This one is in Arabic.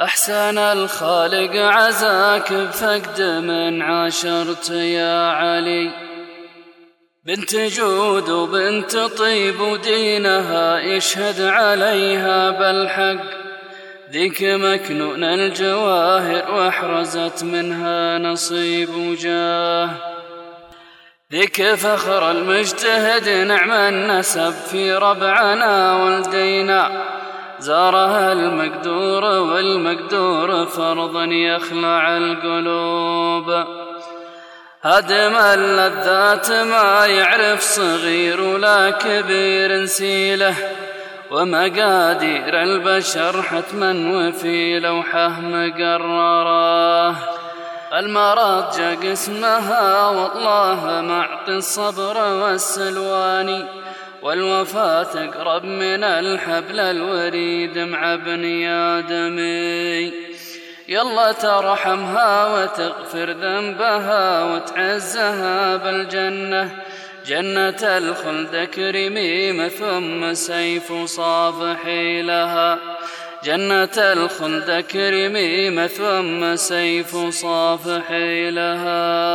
أحسن الخالق عزاك بفقد من عاشرت يا علي. بنت جود وبنت طيب ودينها يشهد عليها بالحق. ذيك مكنون الجواهر وأحرزت منها نصيب وجاه. ذيك فخر المجتهد نعم النسب في ربعنا ولدينا زارها المقدور والمقدور فرضا يخلع القلوب. هدم اللذات ما يعرف صغير ولا كبير نسيله. ومقادير البشر حتما وفي لوحه مقررة. المرض جا قسمها والله معطي الصبر والسلواني والوفاة أقرب من الحبل الوريد مع ابن آدمي يلا ترحمها وتغفر ذنبها وتعزها بالجنة. جنة الخلد كريميمة ثم سيف صافحي لها. جنة الخلد كريميمة ثم سيف صافحي لها.